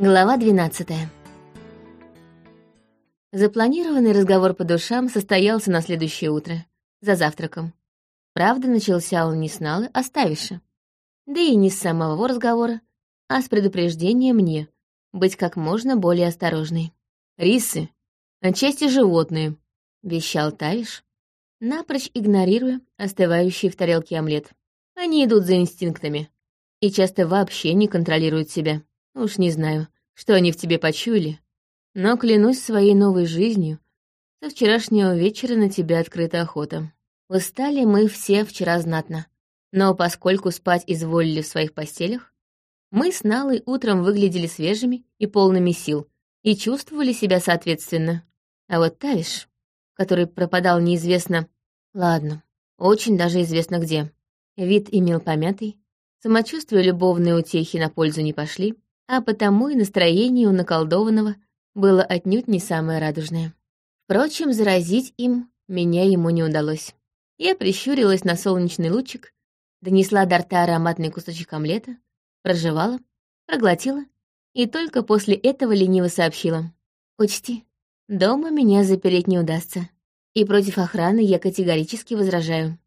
Глава 12 Запланированный разговор по душам состоялся на следующее утро, за завтраком. Правда, начался он не с Налы, а с Тавиша. Да и не с самого разговора, а с предупреждения мне быть как можно более осторожной. «Рисы, отчасти животные», — вещал Тавиш, напрочь игнорируя остывающий в тарелке омлет. «Они идут за инстинктами и часто вообще не контролируют себя. Уж не знаю, что они в тебе почуяли, но клянусь своей новой жизнью, со вчерашнего вечера на тебя открыта охота. Устали мы все вчера знатно, но поскольку спать изволили в своих постелях, мы с Налой утром выглядели свежими и полными сил и чувствовали себя соответственно. А вот Тавиш, который пропадал неизвестно... Ладно, очень даже известно где. Вид имел помятый, самочувствие любовные утехи на пользу не пошли, а потому и настроение у наколдованного было отнюдь не самое радужное. Впрочем, заразить им меня ему не удалось. Я прищурилась на солнечный лучик, донесла до рта ароматный кусочек омлета, прожевала, проглотила и только после этого лениво сообщила. «Учти, дома меня запереть не удастся, и против охраны я категорически возражаю».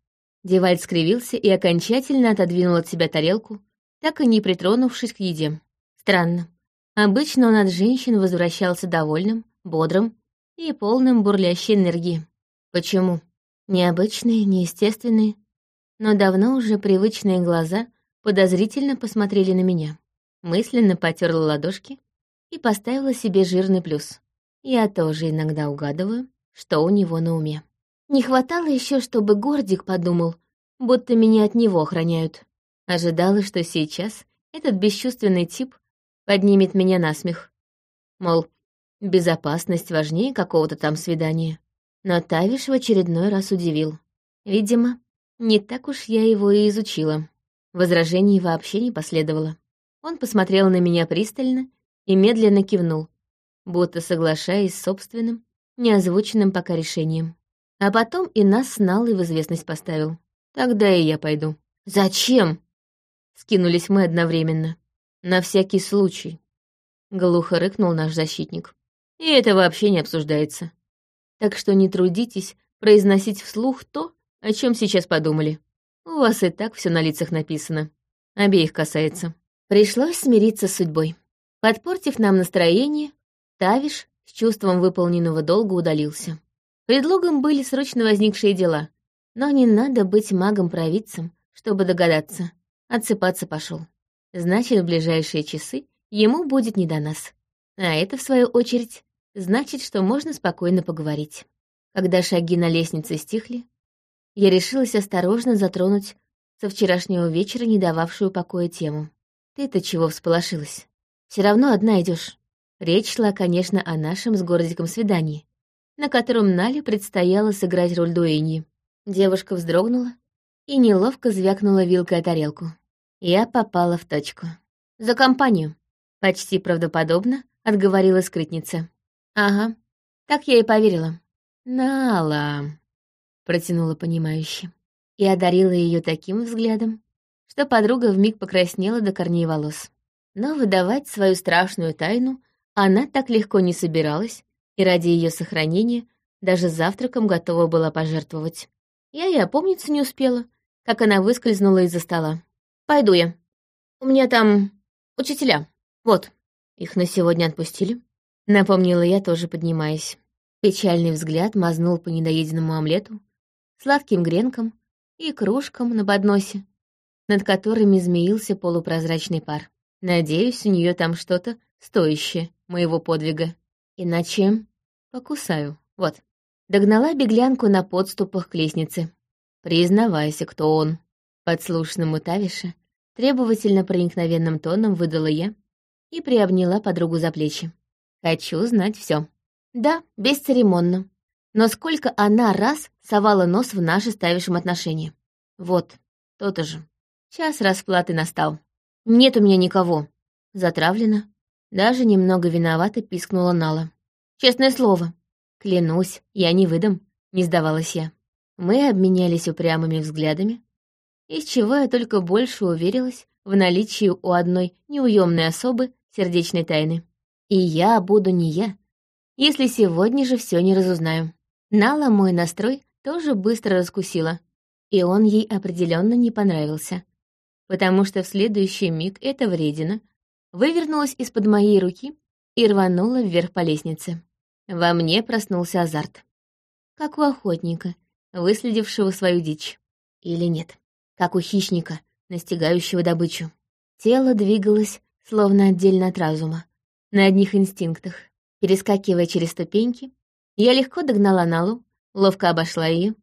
Девальд скривился и окончательно отодвинул от себя тарелку, так и не притронувшись к еде. Странно. Обычно он от женщин возвращался довольным, бодрым и полным бурлящей энергии. Почему? Необычные, неестественные, но давно уже привычные глаза подозрительно посмотрели на меня. Мысленно потерла ладошки и поставила себе жирный плюс. Я тоже иногда угадываю, что у него на уме. Не хватало еще, чтобы Гордик подумал, будто меня от него охраняют. Ожидала, что сейчас этот бесчувственный тип поднимет меня на смех. Мол, безопасность важнее какого-то там свидания. Но Тавиш в очередной раз удивил. Видимо, не так уж я его и изучила. Возражений вообще не последовало. Он посмотрел на меня пристально и медленно кивнул, будто соглашаясь с собственным, неозвученным пока решением. А потом и нас с Налой в известность поставил. Тогда и я пойду. «Зачем?» Скинулись мы одновременно. «На всякий случай», — глухо рыкнул наш защитник. «И это вообще не обсуждается. Так что не трудитесь произносить вслух то, о чем сейчас подумали. У вас и так все на лицах написано. Обеих касается». Пришлось смириться с судьбой. Подпортив нам настроение, Тавиш с чувством выполненного долга удалился. Предлогом были срочно возникшие дела, но не надо быть магом-провидцем, чтобы догадаться. Отсыпаться пошел. Значит, в ближайшие часы ему будет не до нас. А это, в свою очередь, значит, что можно спокойно поговорить. Когда шаги на лестнице стихли, я решилась осторожно затронуть со вчерашнего вечера не дававшую покоя тему. Ты-то чего всполошилась? Все равно одна идешь. Речь шла, конечно, о нашем с Городиком свидании, на котором Нале предстояло сыграть роль дуэньи. Девушка вздрогнула и неловко звякнула вилкой о тарелку. Я попала в точку. «За компанию!» — почти правдоподобно отговорила скрытница. «Ага, так я и поверила». «Нала!» — протянула понимающе. И одарила ее таким взглядом, что подруга вмиг покраснела до корней волос. Но выдавать свою страшную тайну она так легко не собиралась, и ради ее сохранения даже завтраком готова была пожертвовать. Я и опомниться не успела, как она выскользнула из-за стола. «Пойду я. У меня там учителя. Вот, их на сегодня отпустили». Напомнила я, тоже поднимаясь. Печальный взгляд мазнул по недоеденному омлету, сладким гренкам и кружкам на подносе, над которыми змеился полупрозрачный пар. Надеюсь, у нее там что-то стоящее моего подвига. Иначе покусаю. Вот. Догнала беглянку на подступах к лестнице. Признавайся, кто он. Подслушанному Тавиша требовательно проникновенным тоном выдала я и приобняла подругу за плечи. Хочу знать все. Да, бесцеремонно. Но сколько она раз совала нос в наши ставившим отношения. Вот, то-то же. Час расплаты настал. Нет у меня никого. Затравлена. Даже немного виновата пискнула Нала. Честное слово. Клянусь, я не выдам, не сдавалась я. Мы обменялись упрямыми взглядами, из чего я только больше уверилась в наличии у одной неуемной особы сердечной тайны. И я буду не я, если сегодня же все не разузнаю. Нала мой настрой тоже быстро раскусила, и он ей определенно не понравился, потому что в следующий миг эта вредина вывернулась из-под моей руки и рванула вверх по лестнице. Во мне проснулся азарт. Как у охотника, выследившего свою дичь. Или нет, как у хищника, настигающего добычу. Тело двигалось, словно отдельно от разума, на одних инстинктах. Перескакивая через ступеньки, я легко догнала Налу, ловко обошла ее,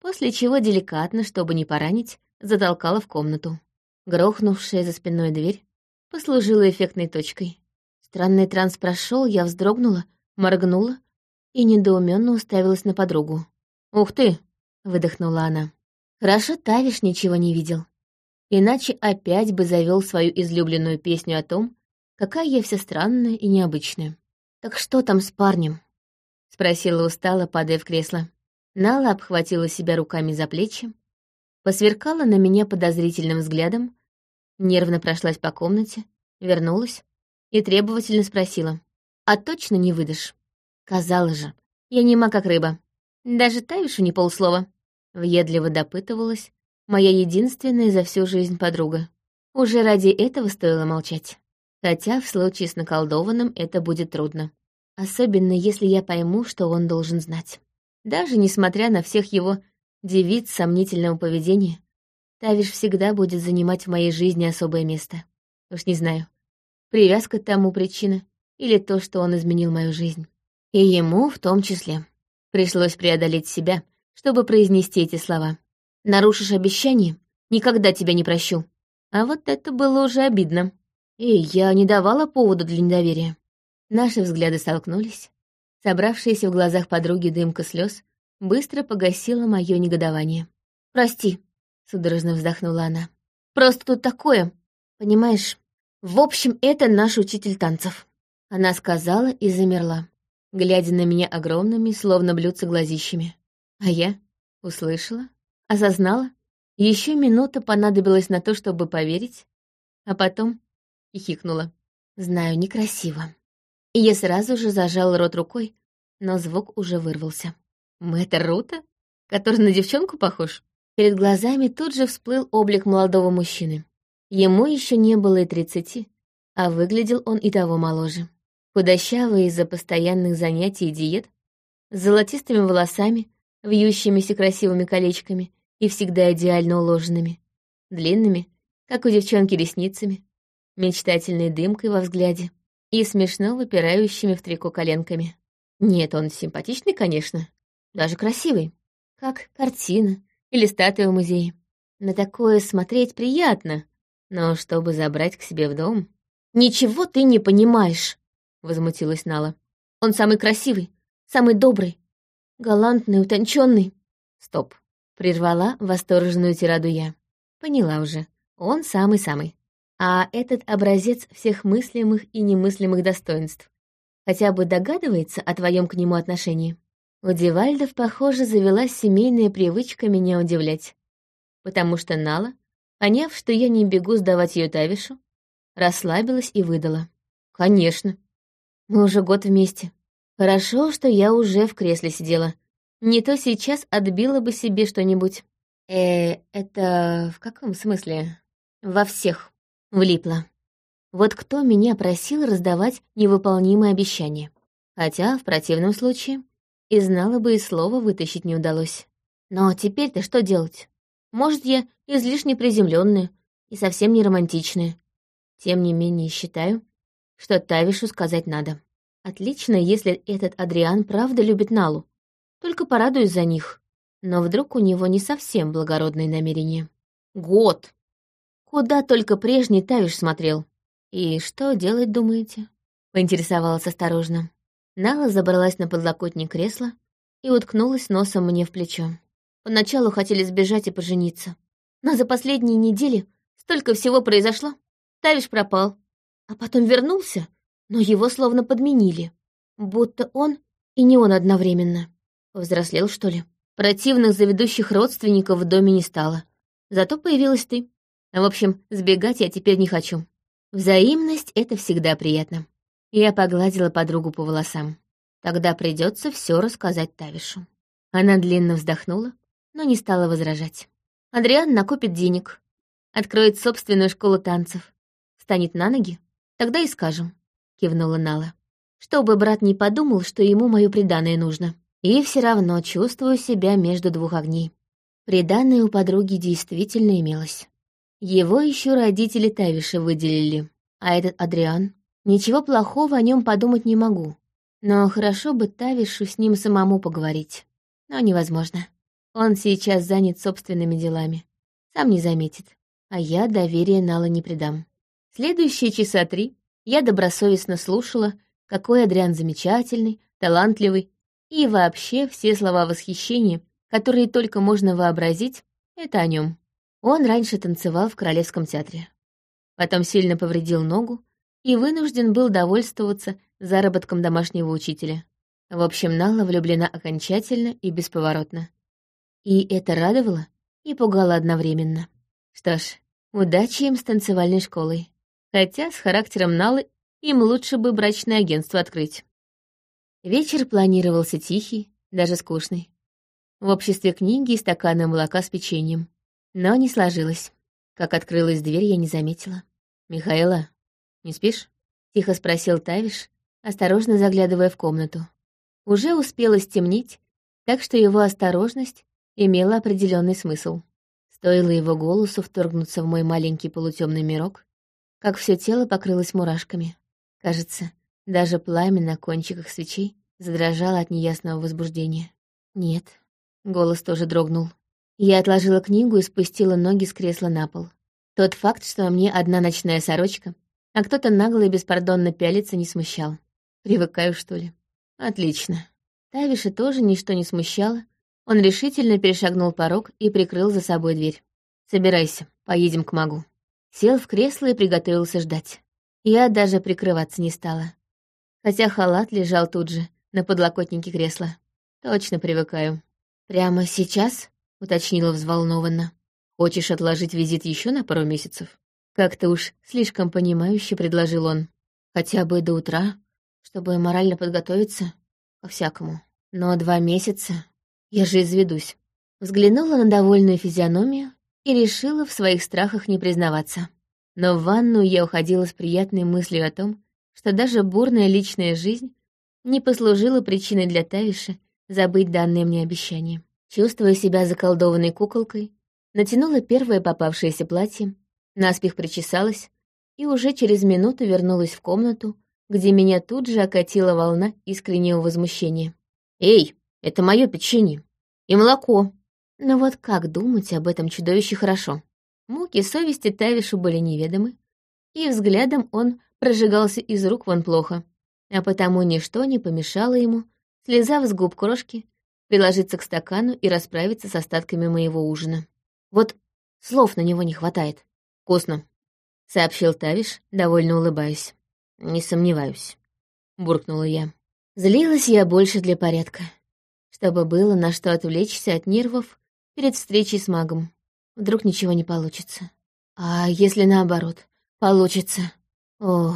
после чего деликатно, чтобы не поранить, затолкала в комнату. Грохнувшая за спиной дверь послужила эффектной точкой. Странный транс прошел, я вздрогнула, моргнула и недоуменно уставилась на подругу. «Ух ты!» — выдохнула она. «Хорошо Тавиш ничего не видел. Иначе опять бы завел свою излюбленную песню о том, какая я вся странная и необычная. «Так что там с парнем?» — спросила устало, падая в кресло. Нала обхватила себя руками за плечи, посверкала на меня подозрительным взглядом, нервно прошлась по комнате, вернулась и требовательно спросила. «А точно не выдашь?» Казалось же, я нема как рыба. Даже Тавишу не полслова. Въедливо допытывалась моя единственная за всю жизнь подруга. Уже ради этого стоило молчать. Хотя в случае с наколдованным это будет трудно. Особенно если я пойму, что он должен знать. Даже несмотря на всех его девиц сомнительного поведения, Тавиш всегда будет занимать в моей жизни особое место. Уж не знаю, привязка тому причина или то, что он изменил мою жизнь. И ему в том числе. Пришлось преодолеть себя, чтобы произнести эти слова. «Нарушишь обещание? Никогда тебя не прощу». А вот это было уже обидно. И я не давала повода для недоверия. Наши взгляды столкнулись. Собравшаяся в глазах подруги дымка слез быстро погасила мое негодование. «Прости», — судорожно вздохнула она. «Просто тут такое, понимаешь? В общем, это наш учитель танцев». Она сказала и замерла, глядя на меня огромными, словно блюдца глазищами. А я услышала, осознала. Еще минута понадобилась на то, чтобы поверить, а потом хихикнула. Знаю, некрасиво. И я сразу же зажал рот рукой, но звук уже вырвался. Мэтр Рута? Который на девчонку похож? Перед глазами тут же всплыл облик молодого мужчины. Ему еще не было и тридцати, а выглядел он и того моложе. Худощавый из-за постоянных занятий и диет, с золотистыми волосами, вьющимися красивыми колечками и всегда идеально уложенными, длинными, как у девчонки, ресницами, мечтательной дымкой во взгляде и смешно выпирающими в трико коленками. Нет, он симпатичный, конечно, даже красивый, как картина или статуя в музее. На такое смотреть приятно, но чтобы забрать к себе в дом... «Ничего ты не понимаешь!» — возмутилась Нала. «Он самый красивый, самый добрый, галантный, утонченный. «Стоп!» — прервала восторженную тираду я. «Поняла уже, он самый-самый а этот образец всех мыслимых и немыслимых достоинств. Хотя бы догадывается о твоем к нему отношении. У Дивальдов, похоже, завелась семейная привычка меня удивлять. Потому что Нала, поняв, что я не бегу сдавать ее Тавишу, расслабилась и выдала. «Конечно. Мы уже год вместе. Хорошо, что я уже в кресле сидела. Не то сейчас отбила бы себе что-нибудь. Э, это в каком смысле? Во всех. Влипла. Вот кто меня просил раздавать невыполнимые обещания? Хотя, в противном случае, и знала бы и слова вытащить не удалось. Но теперь-то что делать? Может, я излишне приземленная и совсем не романтичная. Тем не менее, считаю, что Тавишу сказать надо. Отлично, если этот Адриан правда любит Налу. Только порадуюсь за них. Но вдруг у него не совсем благородные намерения. Год! Куда только прежний Тавиш смотрел. И что делать, думаете? Поинтересовалась осторожно. Нала забралась на подлокотник кресла и уткнулась носом мне в плечо. Поначалу хотели сбежать и пожениться. Но за последние недели столько всего произошло. Тавиш пропал. А потом вернулся, но его словно подменили. Будто он и не он одновременно. Взрослел, что ли? Противных заведущих родственников в доме не стало. Зато появилась ты. В общем, сбегать я теперь не хочу. Взаимность — это всегда приятно. Я погладила подругу по волосам. Тогда придется все рассказать Тавишу. Она длинно вздохнула, но не стала возражать. Адриан накопит денег, откроет собственную школу танцев, станет на ноги, тогда и скажем, кивнула Нала. Чтобы брат не подумал, что ему мое преданное нужно. И все равно чувствую себя между двух огней. Преданное у подруги действительно имелось. Его еще родители Тавиши выделили, а этот Адриан... Ничего плохого о нем подумать не могу. Но хорошо бы Тавишу с ним самому поговорить. Но невозможно. Он сейчас занят собственными делами. Сам не заметит. А я доверия Нала не придам. Следующие часа три я добросовестно слушала, какой Адриан замечательный, талантливый, и вообще все слова восхищения, которые только можно вообразить, это о нем. Он раньше танцевал в Королевском театре. Потом сильно повредил ногу и вынужден был довольствоваться заработком домашнего учителя. В общем, Нала влюблена окончательно и бесповоротно. И это радовало и пугало одновременно. Что ж, удачи им с танцевальной школой. Хотя с характером Налы им лучше бы брачное агентство открыть. Вечер планировался тихий, даже скучный. В обществе книги и стакана молока с печеньем. Но не сложилось. Как открылась дверь, я не заметила. «Михаила, не спишь?» — тихо спросил Тавиш, осторожно заглядывая в комнату. Уже успело стемнеть, так что его осторожность имела определенный смысл. Стоило его голосу вторгнуться в мой маленький полутемный мирок, как все тело покрылось мурашками. Кажется, даже пламя на кончиках свечей задрожало от неясного возбуждения. Нет, голос тоже дрогнул. Я отложила книгу и спустила ноги с кресла на пол. Тот факт, что мне одна ночная сорочка, а кто-то нагло и беспардонно пялится, не смущал. Привыкаю, что ли? Отлично. Тавиша тоже ничто не смущало, он решительно перешагнул порог и прикрыл за собой дверь. «Собирайся, поедем к магу». Сел в кресло и приготовился ждать. Я даже прикрываться не стала. Хотя халат лежал тут же, на подлокотнике кресла. Точно привыкаю. «Прямо сейчас?» — уточнила взволнованно. «Хочешь отложить визит еще на пару месяцев?» Как-то уж слишком понимающе предложил он. «Хотя бы до утра, чтобы морально подготовиться ко всякому. Но два месяца я же изведусь. Взглянула на довольную физиономию и решила в своих страхах не признаваться. Но в ванную я уходила с приятной мыслью о том, что даже бурная личная жизнь не послужила причиной для Тавиши забыть данное мне обещание. Чувствуя себя заколдованной куколкой, натянула первое попавшееся платье, наспех причесалась и уже через минуту вернулась в комнату, где меня тут же окатила волна искреннего возмущения. «Эй, это мое печенье. И молоко. Но вот как думать об этом чудовище хорошо? Муки совести Тавишу были неведомы, и взглядом он прожигался из рук вон плохо, а потому ничто не помешало ему, слезав с губ крошки, приложиться к стакану и расправиться с остатками моего ужина. Вот слов на него не хватает. «Вкусно», — сообщил Тавиш, довольно улыбаясь. «Не сомневаюсь», — буркнула я. Злилась я больше для порядка чтобы было на что отвлечься от нервов перед встречей с магом. Вдруг ничего не получится. А если наоборот, получится? О,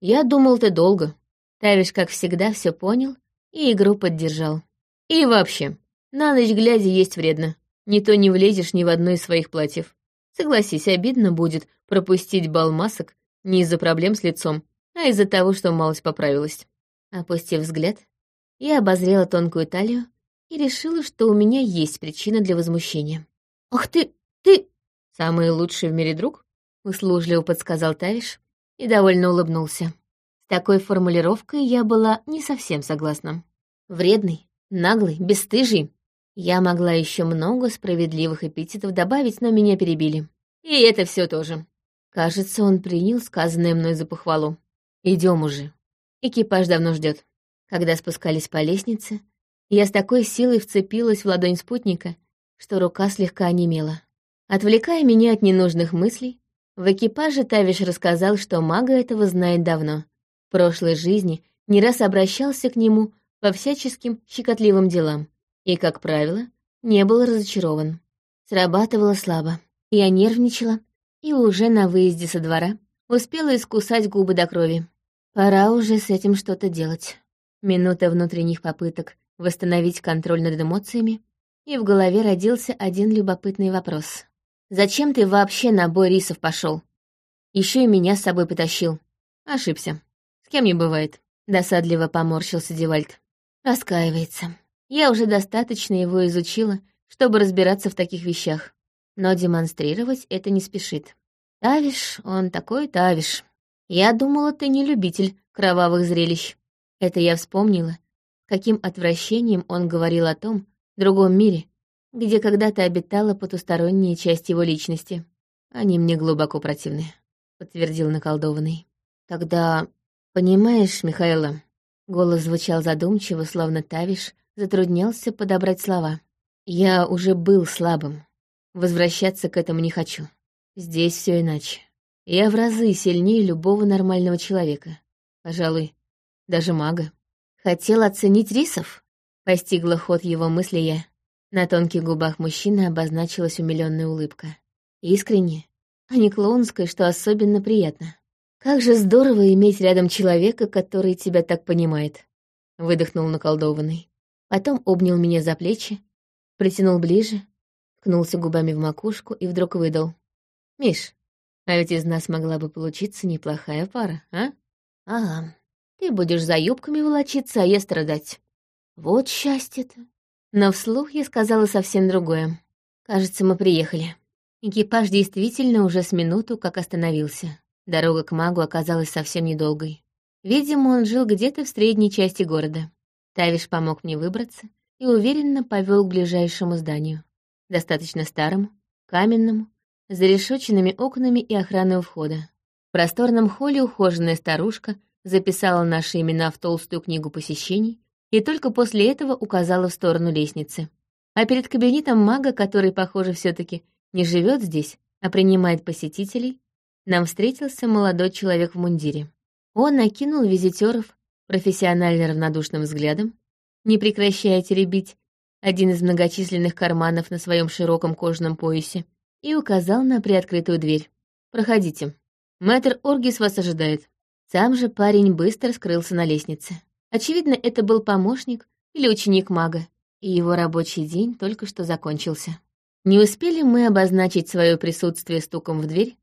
я думал, ты долго. Тавиш, как всегда, все понял и игру поддержал. И вообще, на ночь глядя есть вредно. Не то не влезешь ни в одно из своих платьев. Согласись, обидно будет пропустить бал масок не из-за проблем с лицом, а из-за того, что малость поправилась. Опустив взгляд, я обозрела тонкую талию и решила, что у меня есть причина для возмущения. «Ах ты, ты...» «Самый лучший в мире друг?» — услужливо подсказал Тавиш и довольно улыбнулся. С такой формулировкой я была не совсем согласна. Вредный, наглый, бесстыжий. Я могла еще много справедливых эпитетов добавить, но меня перебили. И это все тоже. Кажется, он принял сказанное мной за похвалу. Идем уже. Экипаж давно ждет. Когда спускались по лестнице, я с такой силой вцепилась в ладонь спутника, что рука слегка онемела. Отвлекая меня от ненужных мыслей, в экипаже Тавиш рассказал, что мага этого знает давно. В прошлой жизни не раз обращался к нему по всяческим щекотливым делам и, как правило, не был разочарован. Срабатывало слабо. Я нервничала и уже на выезде со двора успела искусать губы до крови. Пора уже с этим что-то делать. Минута внутренних попыток восстановить контроль над эмоциями, и в голове родился один любопытный вопрос. «Зачем ты вообще на бой рисов пошел? Еще и меня с собой потащил». Ошибся. С кем не бывает. Досадливо поморщился Девальд. Раскаивается. Я уже достаточно его изучила, чтобы разбираться в таких вещах. Но демонстрировать это не спешит. Тавиш, он такой Тавиш. Я думала, ты не любитель кровавых зрелищ. Это я вспомнила, каким отвращением он говорил о том, другом мире, где когда-то обитала потусторонняя часть его личности. Они мне глубоко противны, — подтвердил наколдованный. Тогда, понимаешь, Михаила, голос звучал задумчиво, словно Тавиш затруднялся подобрать слова. Я уже был слабым. Возвращаться к этому не хочу. Здесь все иначе. Я в разы сильнее любого нормального человека. Пожалуй, даже мага. Хотел оценить рисов? Постигла ход его мысли я. На тонких губах мужчины обозначилась умилённая улыбка. Искренне, а не клоунской, что особенно приятно. Как же здорово иметь рядом человека, который тебя так понимает. Выдохнул наколдованный. Потом обнял меня за плечи, притянул ближе, ткнулся губами в макушку и вдруг выдал. «Миш, а ведь из нас могла бы получиться неплохая пара, а? Ага, ты будешь за юбками волочиться, а я страдать. Вот счастье-то. Но вслух я сказала совсем другое. Кажется, мы приехали. Экипаж действительно уже с минуту как остановился. Дорога к магу оказалась совсем недолгой. Видимо, он жил где-то в средней части города. Тавиш помог мне выбраться и уверенно повел к ближайшему зданию. Достаточно старому, каменному, с зарешоченными окнами и охраной у входа. В просторном холле ухоженная старушка записала наши имена в толстую книгу посещений и только после этого указала в сторону лестницы. А перед кабинетом мага, который, похоже, все таки не живет здесь, а принимает посетителей, нам встретился молодой человек в мундире. Он накинул визитеров профессионально равнодушным взглядом, не прекращая теребить один из многочисленных карманов на своем широком кожаном поясе, и указал на приоткрытую дверь. «Проходите. Мэтр Оргис вас ожидает». Сам же парень быстро скрылся на лестнице. Очевидно, это был помощник или ученик мага, и его рабочий день только что закончился. Не успели мы обозначить свое присутствие стуком в дверь,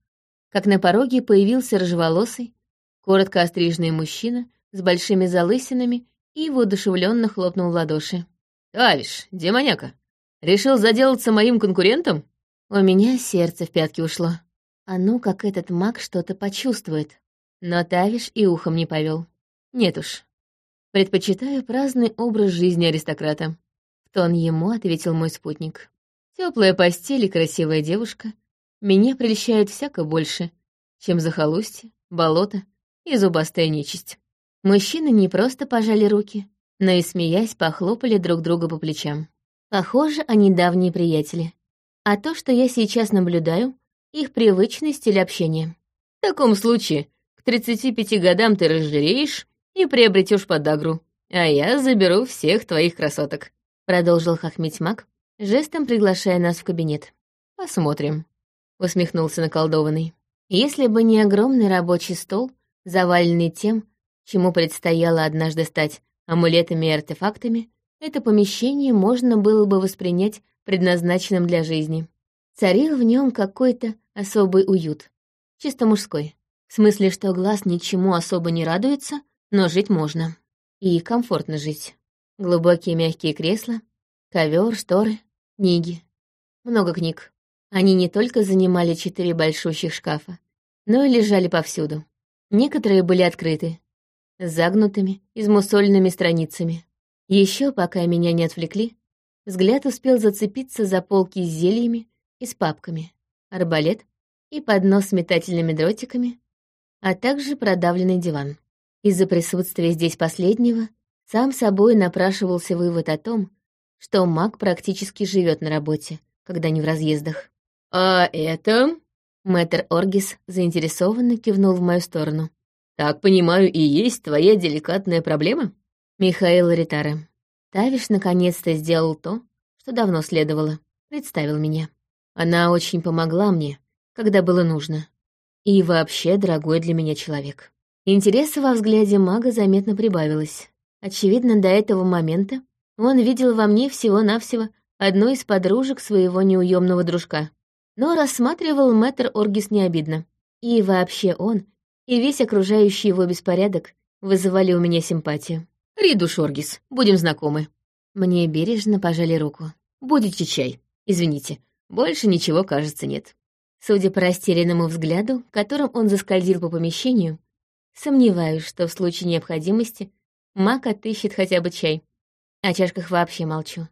как на пороге появился рыжеволосый, коротко остриженный мужчина с большими залысинами и воодушевленно хлопнул в ладоши. «Тавиш, демоняка, решил заделаться моим конкурентом?» У меня сердце в пятки ушло. А ну, как этот маг что-то почувствует. Но Тавиш и ухом не повел. Нет уж, Предпочитаю праздный образ жизни аристократа. В тон ему ответил мой спутник. Теплая постель и красивая девушка меня прельщают всяко больше, чем захолустье, болото и зубастая нечисть. Мужчины не просто пожали руки, но и, смеясь, похлопали друг друга по плечам. Похоже, они давние приятели. А то, что я сейчас наблюдаю, их привычный стиль общения. В таком случае, 35 годам ты разжиреешь и приобретешь подагру, а я заберу всех твоих красоток», — продолжил хохмить маг, жестом приглашая нас в кабинет. «Посмотрим», — усмехнулся наколдованный. Если бы не огромный рабочий стол, заваленный тем, чему предстояло однажды стать амулетами и артефактами, это помещение можно было бы воспринять предназначенным для жизни. Царил в нем какой-то особый уют, чисто мужской. В смысле, что глаз ничему особо не радуется, но жить можно. И комфортно жить. Глубокие мягкие кресла, ковер, шторы, книги. Много книг. Они не только занимали четыре большущих шкафа, но и лежали повсюду. Некоторые были открыты, с загнутыми, измусольными страницами. Еще, пока меня не отвлекли, взгляд успел зацепиться за полки с зельями и с папками, арбалет и поднос с метательными дротиками, а также продавленный диван. Из-за присутствия здесь последнего сам собой напрашивался вывод о том, что маг практически живет на работе, когда не в разъездах. «А это...» Мэтр Оргис заинтересованно кивнул в мою сторону. «Так понимаю, и есть твоя деликатная проблема?» Михаил Ритара. Тавиш наконец-то сделал то, что давно следовало. Представил меня. Она очень помогла мне, когда было нужно. И вообще дорогой для меня человек. Интереса во взгляде мага заметно прибавилось. Очевидно, до этого момента он видел во мне всего-навсего одну из подружек своего неуемного дружка. Но рассматривал мэтр Оргис необидно. И вообще он, и весь окружающий его беспорядок вызывали у меня симпатию. «Ридуш Оргис, будем знакомы». Мне бережно пожали руку. «Будете чай. Извините, больше ничего, кажется, нет». Судя по растерянному взгляду, которым он заскользил по помещению, сомневаюсь, что в случае необходимости маг отыщет хотя бы чай. О чашках вообще молчу.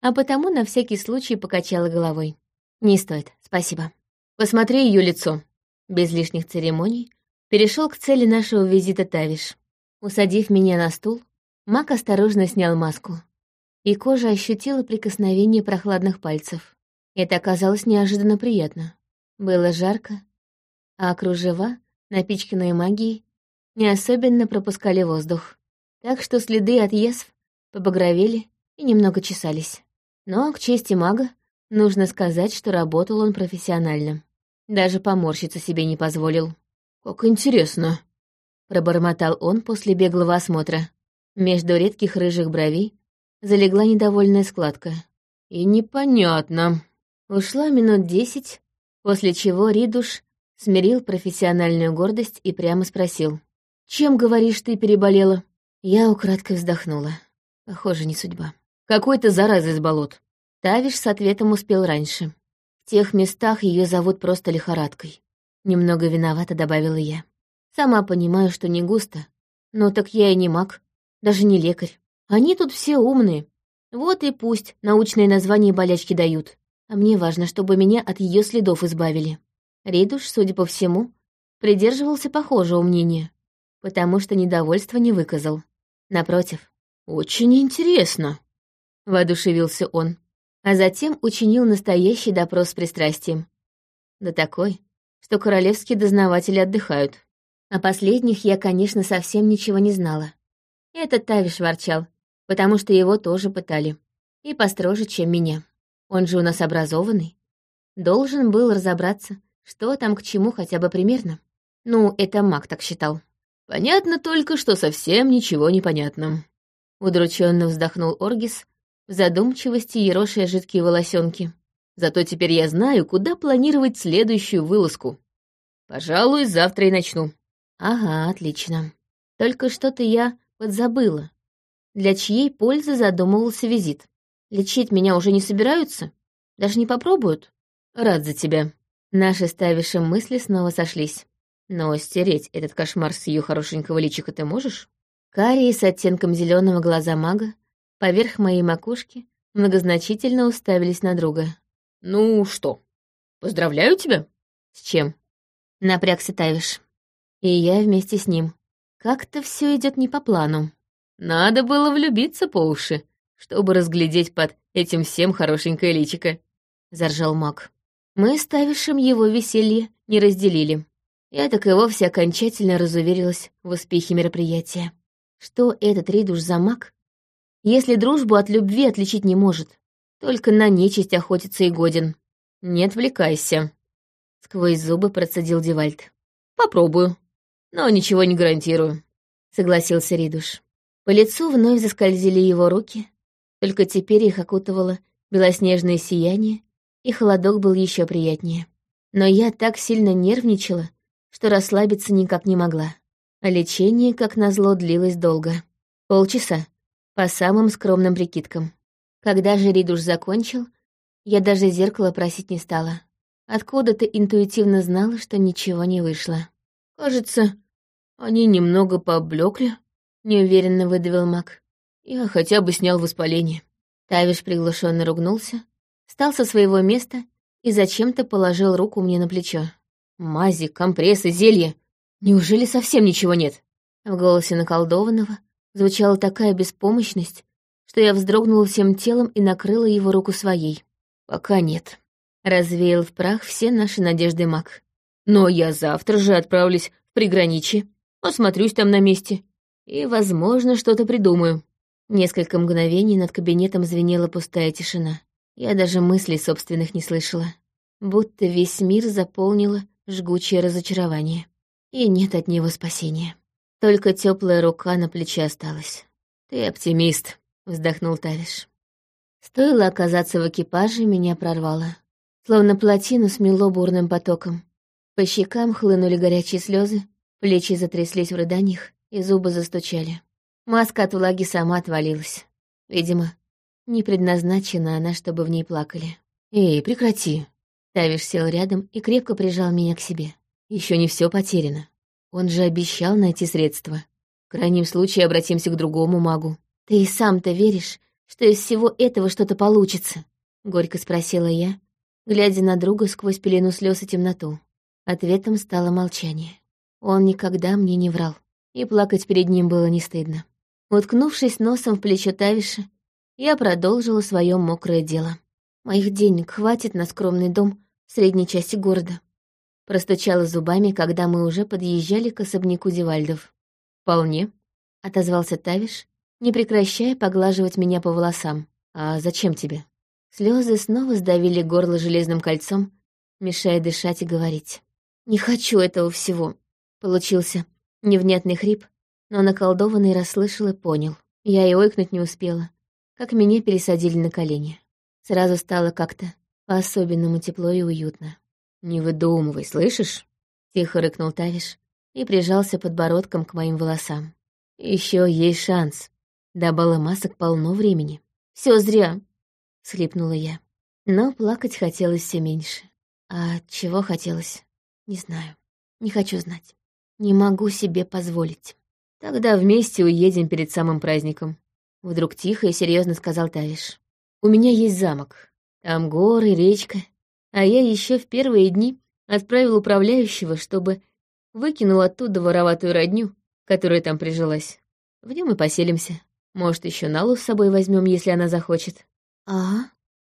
А потому на всякий случай покачала головой. «Не стоит, спасибо». «Посмотри ее лицо». Без лишних церемоний перешел к цели нашего визита Тавиш. Усадив меня на стул, маг осторожно снял маску. И кожа ощутила прикосновение прохладных пальцев. Это оказалось неожиданно приятно. Было жарко, а кружева, напичканные магией, не особенно пропускали воздух. Так что следы от язв побагровели и немного чесались. Но, к чести мага, нужно сказать, что работал он профессионально. Даже поморщиться себе не позволил. «Как интересно», — пробормотал он после беглого осмотра. Между редких рыжих бровей залегла недовольная складка. «И непонятно». Ушла минут десять, После чего Ридуш смирил профессиональную гордость и прямо спросил. «Чем, говоришь, ты переболела?» Я украдкой вздохнула. Похоже, не судьба. Какой-то зараза из болот. Тавиш с ответом успел раньше. В тех местах ее зовут просто лихорадкой. Немного виновата добавила я. Сама понимаю, что не густо. Но так я и не маг, даже не лекарь. Они тут все умные. Вот и пусть научные названия болячки дают а мне важно, чтобы меня от ее следов избавили. Ридуш, судя по всему, придерживался похожего мнения, потому что недовольства не выказал. Напротив. «Очень интересно», — воодушевился он, а затем учинил настоящий допрос с пристрастием. Да такой, что королевские дознаватели отдыхают. О последних я, конечно, совсем ничего не знала. Этот Тавиш ворчал, потому что его тоже пытали. И построже, чем меня. Он же у нас образованный. Должен был разобраться, что там к чему хотя бы примерно. Ну, это маг так считал. Понятно только, что совсем ничего не понятно. Удрученно вздохнул Оргис, в задумчивости ерошая жидкие волосенки. Зато теперь я знаю, куда планировать следующую вылазку. Пожалуй, завтра и начну. Ага, отлично. Только что-то я подзабыла. Для чьей пользы задумывался визит? Лечить меня уже не собираются? Даже не попробуют? Рад за тебя. Наши ставишим мысли снова сошлись. Но стереть этот кошмар с ее хорошенького личика ты можешь? Карие с оттенком зеленого глаза мага поверх моей макушки многозначительно уставились на друга. «Ну что, поздравляю тебя?» «С чем?» Напрягся Тавиш. И я вместе с ним. Как-то все идет не по плану. Надо было влюбиться по уши, чтобы разглядеть под этим всем хорошенькое личико», — заржал маг. Мы с Тавишем его веселье не разделили. Я так и вовсе окончательно разуверилась в успехе мероприятия. Что этот Ридуш за маг? Если дружбу от любви отличить не может, только на нечисть охотится и годен. Не отвлекайся. Сквозь зубы процедил Девальд. Попробую, но ничего не гарантирую, согласился Ридуш. По лицу вновь заскользили его руки, только теперь их окутывало белоснежное сияние, и холодок был еще приятнее. Но я так сильно нервничала, что расслабиться никак не могла. А лечение, как назло, длилось долго. Полчаса, по самым скромным прикидкам. Когда же Ридуш закончил, я даже зеркало просить не стала. Откуда-то интуитивно знала, что ничего не вышло. «Кажется, они немного поблекли», — неуверенно выдавил маг. Я хотя бы снял воспаление. Тавиш приглушенно ругнулся, встал со своего места и зачем-то положил руку мне на плечо. Мази, компрессы, зелья. Неужели совсем ничего нет? В голосе наколдованного звучала такая беспомощность, что я вздрогнула всем телом и накрыла его руку своей. Пока нет. Развеял в прах все наши надежды маг. Но я завтра же отправлюсь в приграничье, осмотрюсь там на месте и, возможно, что-то придумаю. Несколько мгновений над кабинетом звенела пустая тишина. Я даже мыслей собственных не слышала. Будто весь мир заполнила жгучее разочарование. И нет от него спасения. Только теплая рука на плече осталась. «Ты оптимист», — вздохнул Тавиш. Стоило оказаться в экипаже, меня прорвало. Словно плотину смело бурным потоком. По щекам хлынули горячие слезы, плечи затряслись в рыданиях, и зубы застучали. Маска от влаги сама отвалилась. Видимо, не предназначена она, чтобы в ней плакали. «Эй, прекрати!» Тавиш сел рядом и крепко прижал меня к себе. Еще не все потеряно. Он же обещал найти средства. В крайнем случае обратимся к другому магу. «Ты и сам-то веришь, что из всего этого что-то получится?» — горько спросила я, глядя на друга сквозь пелену слез и темноту. Ответом стало молчание. Он никогда мне не врал, и плакать перед ним было не стыдно. Уткнувшись носом в плечо Тавиша, я продолжила свое мокрое дело. Моих денег хватит на скромный дом в средней части города. Простучала зубами, когда мы уже подъезжали к особняку Дивальдов. «Вполне», — отозвался Тавиш, не прекращая поглаживать меня по волосам. «А зачем тебе?» Слезы снова сдавили горло железным кольцом, мешая дышать и говорить. «Не хочу этого всего», — получился невнятный хрип, но наколдованный расслышал и понял. Я и ойкнуть не успела, как меня пересадили на колени. Сразу стало как-то по-особенному тепло и уютно. «Не выдумывай, слышишь?» — тихо рыкнул Тавиш и прижался подбородком к моим волосам. Еще есть шанс. До бала масок полно времени. Все зря!» — схлипнула я. Но плакать хотелось все меньше. А чего хотелось? Не знаю. Не хочу знать. Не могу себе позволить. Тогда вместе уедем перед самым праздником. Вдруг тихо и серьезно сказал Тавиш. У меня есть замок. Там горы, речка. А я еще в первые дни отправил управляющего, чтобы выкинул оттуда вороватую родню, которая там прижилась. В нем и поселимся. Может, еще Налу с собой возьмем, если она захочет. А,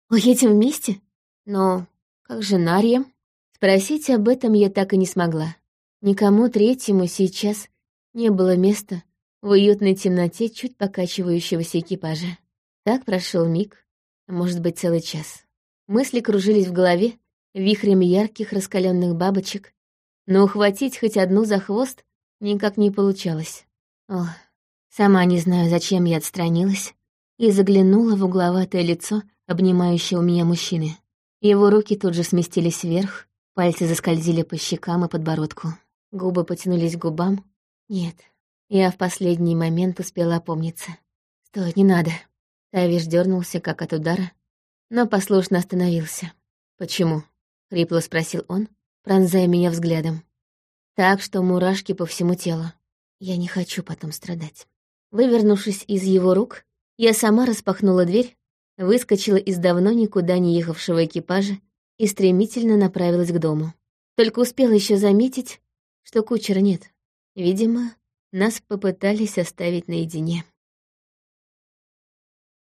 уедем вместе? Но как же Нарья? Спросить об этом я так и не смогла. Никому третьему сейчас не было места в уютной темноте чуть покачивающегося экипажа. Так прошел миг, может быть, целый час. Мысли кружились в голове вихрем ярких раскаленных бабочек, но ухватить хоть одну за хвост никак не получалось. О, сама не знаю, зачем я отстранилась и заглянула в угловатое лицо обнимающего меня мужчины. Его руки тут же сместились вверх, пальцы заскользили по щекам и подбородку. Губы потянулись к губам. Нет, я в последний момент успела опомниться. Стой, не надо. Тавиш дернулся, как от удара, но послушно остановился. «Почему?» — хрипло спросил он, пронзая меня взглядом. Так что мурашки по всему телу. Я не хочу потом страдать. Вывернувшись из его рук, я сама распахнула дверь, выскочила из давно никуда не ехавшего экипажа и стремительно направилась к дому. Только успела еще заметить, что кучера нет. Видимо, нас попытались оставить наедине.